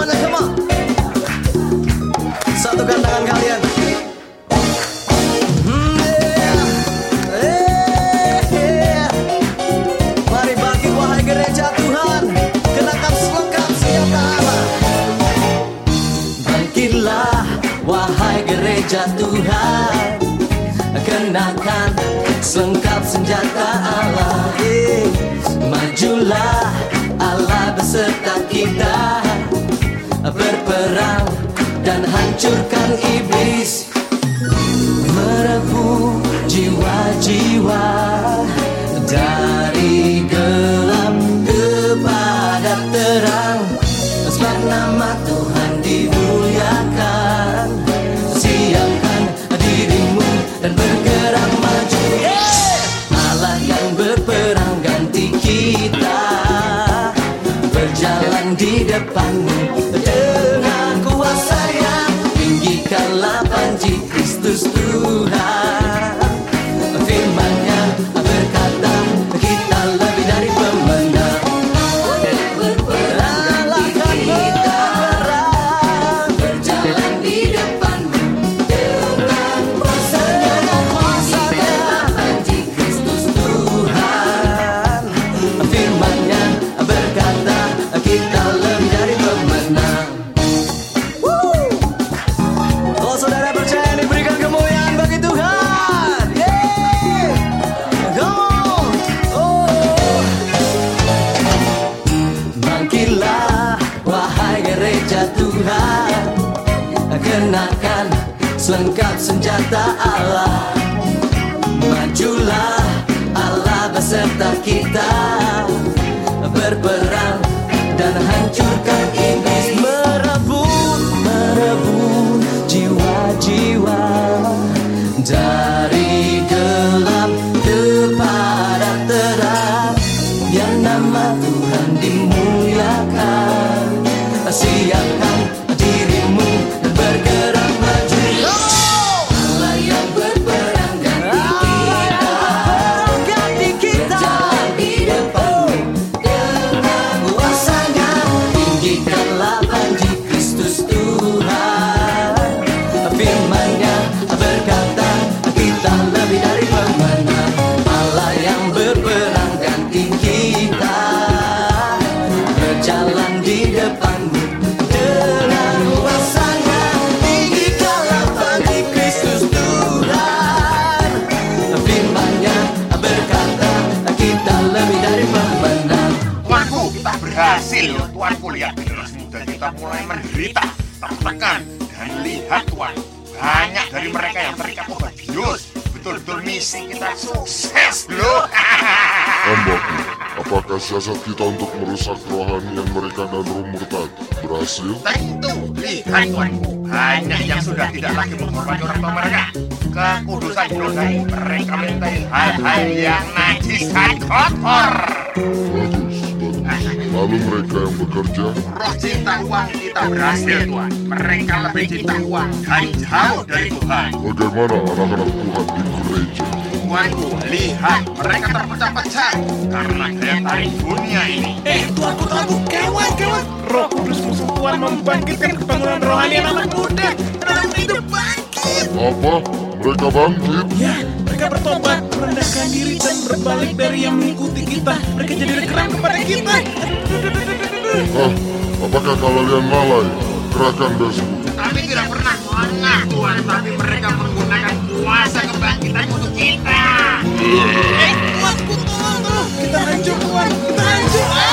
semuanya Satukan tangan kalian. Hmm, wahai gereja Tuhan. Kenakan selengkap senjata Allah Bangkitlah Tuhan. Kenakan selengkap senjata Allah. Majulah Allah beserta kita berperang dan hancurkan iblis. Merebut jiwa-jiwa dari gelap lava de Cristo. Gereja Tuhan. Kenakan selengkap senjata Allah. Majulah Allah beserta kita. Berperang dan hancurkan iblis. Merebut, merebut jiwa-jiwa. Dari gelap Tuanku lihat generasi muda kita mulai menderita, tertekan, dan lihat Tuan, banyak dari mereka yang terikat obat bius. Betul-betul misi kita sukses loh. Hambaku, apakah siasat kita untuk merusak kerohanian mereka dan roh murtad berhasil? Tentu, lihat Tuanku, banyak yang sudah tidak lagi menghormati orang tua mereka. Kekudusan dinodai, mereka mencintai hal-hal yang najis dan kotor. Bagus. Lalu mereka yang bekerja, Roh cinta uang kita berhasil Tuhan. Mereka lebih cinta uang dan jauh dari Tuhan. bagaimana anak-anak Tuhan di gereja? Tuanku, lihat mereka terpecah-pecah karena daya tarik dunia ini. Eh, tuanku, tuanku, kawan, kawan. Roh Kudus musuh Tuhan membangkitkan kebangunan rohani anak muda. Anak hidup bangkit. Apa? Mereka bangkit? Ya, mereka bertobat Merendahkan diri dan berbalik dari yang mengikuti kita. Mereka jadi keren kepada kita. Oh, apakah kalian lalai? Gerakan besok? Kami tidak pernah pengakuan Tapi mereka menggunakan kuasa kebangkitan untuk kita. Eh, kuat, kuat, Kita hancur, Tuhan, kita hancur.